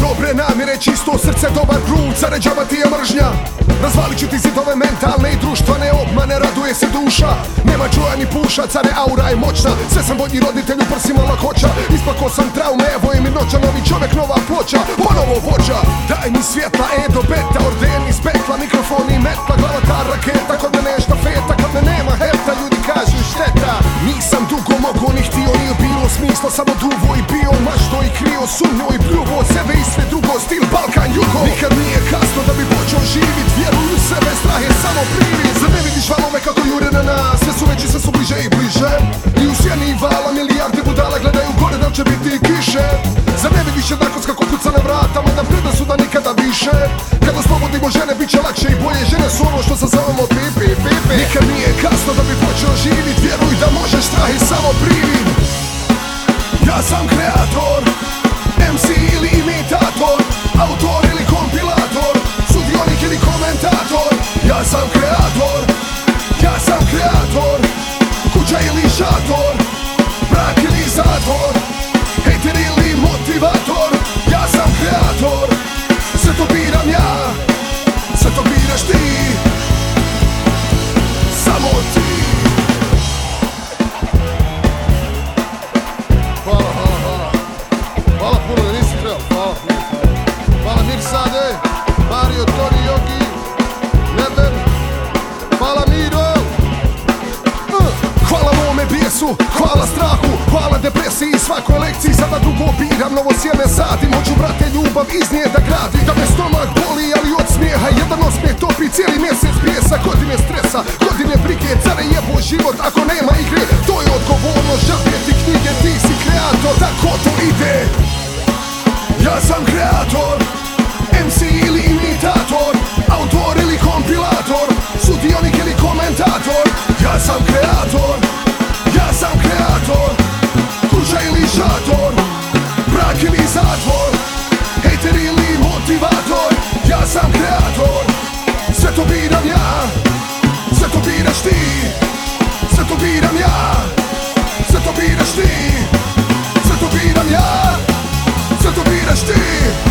Dobre namjere, čisto srce, dobar grud, zaređava ti je mržnja. Razvalit ću ti zidove društvene se duša. Nema čuja ni puša, care aura je moćna. Sve sam bolji roditelj, u prsima lakoća. Ispako sam traume, evo mi noća, novi čovjek, nova ploča. Ponovo vođa, daj mi svjetla, e do beta Orden iz pekla, mikrofon i metla Glava ta raketa, kod mene je štafeta Kod me nema hefta, ljudi kažu šteta Nisam dugo mogo, ni htio, nije bilo smisla. Samo duvo i bio, mašto i krio Sumnjo i pljuvo, sebe i sve drugo Stil Balkan, jugo. Nikad nije kasno da bi počeo živit. Vjeruju u sebe, strah je samo privid Vidiš valove kako jure na nas. Sve su veći, sve su bliže i bliže. I u sjeni vala milijarde budala Gledaju gore da će biti i kiše? Zar ne jednakost kako kuca na vrata Mada predrasuda nikada više. Kad oslobodimo žene, bit će lakše i bolje. Žene su ono što se zovemo pipi, pipi Nikad nije kasno da bi počeo živit. Vjeruj da možeš, strah je samo privid ja sam kreator MC ili imitator Autor Mirsade, Mario, Toni, Jogi, Neven. Hvala mome bijesu, hvala strahu, hvala depresiji svakoj lekciji Sada drugo biram, novo sjeme sadim Hoću brate ljubav iz nje da gradim. Da me stomak boli, ali od smijeha Jedan osmijeh topi cijeli mjesec bijesa. Godine stresa, godine brige, care jebo život Ako nema igre, to je odgovornost Žabe ti knjige, ti si kreator Tako to ide. Ja sam kreator kreator Ja sam kreator Ja sam kreator Kuća ili šator Brak ili zatvor Hejter ili motivator Ja sam kreator Sve to biram ja Sve to biraš ti Sve to biram ja Sve to biraš ti Sve to biram ja Sve to biraš ti.